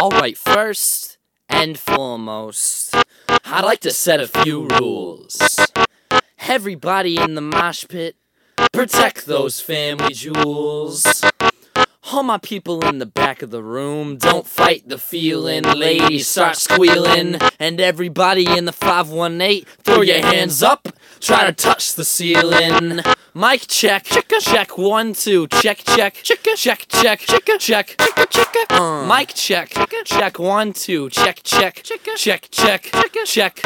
Alright, first and foremost, I'd like to set a few rules. Everybody in the mosh pit, protect those family jewels. All my people in the back of the room, don't fight the feeling. Ladies start squealing, and everybody in the 518, throw your hands up, try to touch the ceiling. Mic check, check one two, check check, check check. Check, check check, uh. Mic check, check one two, check check, check check, check.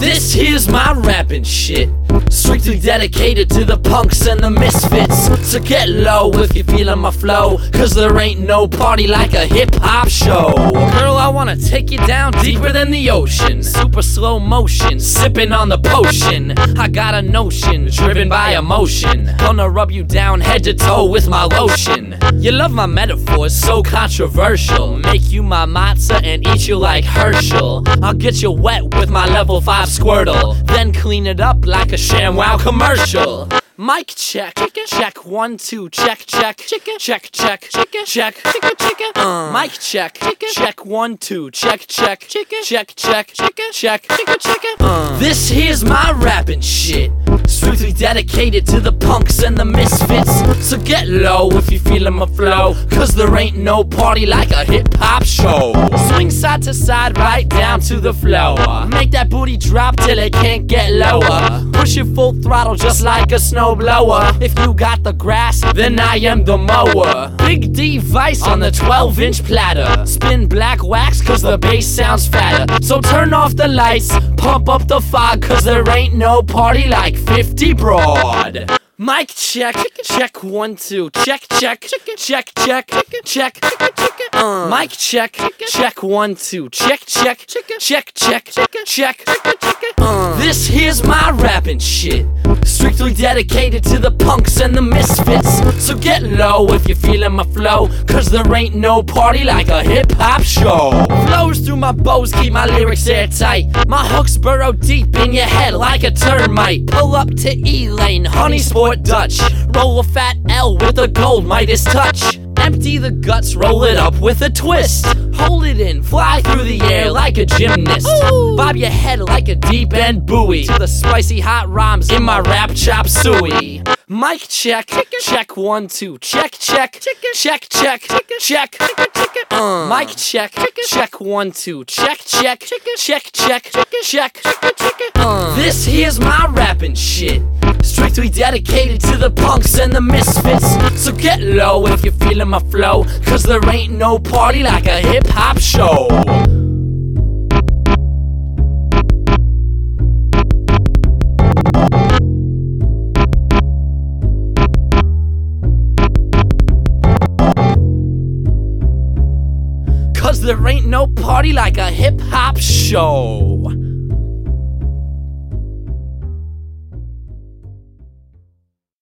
This here's my rapping shit. Strictly dedicated to the punks and the misfits. So get low if you're feeling my flow. Cause there ain't no party like a hip hop show. Girl, I wanna take you down deeper than the ocean. Super slow motion, sipping on the potion. I got a notion, driven by emotion. Gonna rub you down head to toe with my lotion. You love my metaphors, so controversial. Make you my matzah and eat you like Herschel. I'll get you wet with my level 5 squirtle. Then clean it up like a ShamWow commercial. Mic check, check one two, check check, check check, check. Check, uh. Mic check, check one two, check check, check check, check. Uh. This here's my rapping shit, strictly dedicated to the punks and the misfits. So get low if you feeling my flow, cause there ain't no party like a hip hop show. Swing side to side, right down to the floor. Make that booty drop till it can't get lower. Push full throttle just like a snow blower. If you got the grass, then I am the mower. Big device on the 12 inch platter. Spin black wax cause the bass sounds fatter. So turn off the lights, pump up the fog cause there ain't no party like 50 Broad. Mic check, check one two, check check, check check, check. Uh. Mic check, check one two, check check, check check, check. Uh. This here's my rapping shit, strictly dedicated to the punks and the misfits. So get low if you're feeling my flow, cause there ain't no party like a hip hop show. Flows through my bows, keep my lyrics airtight. My hooks burrow deep in your head like a termite. Pull up to E lane, honey sport Dutch. Roll a fat L with a gold Midas touch. Empty the guts, roll it up with a twist. Hold it in, fly through the air like a gymnast. Ooh. Bob your head like a deep end buoy. To the spicy hot rhymes in my rap chop suey. Mic check, check one two, check check, check check, check. Uh. Mic check, check one two, check check, check check, check. Uh. This here's my rapping shit. Strictly dedicated to the punks and the misfits. So get low if you're feeling my flow, cause there ain't no party like a hip hop show. Cause there ain't no party like a hip hop show.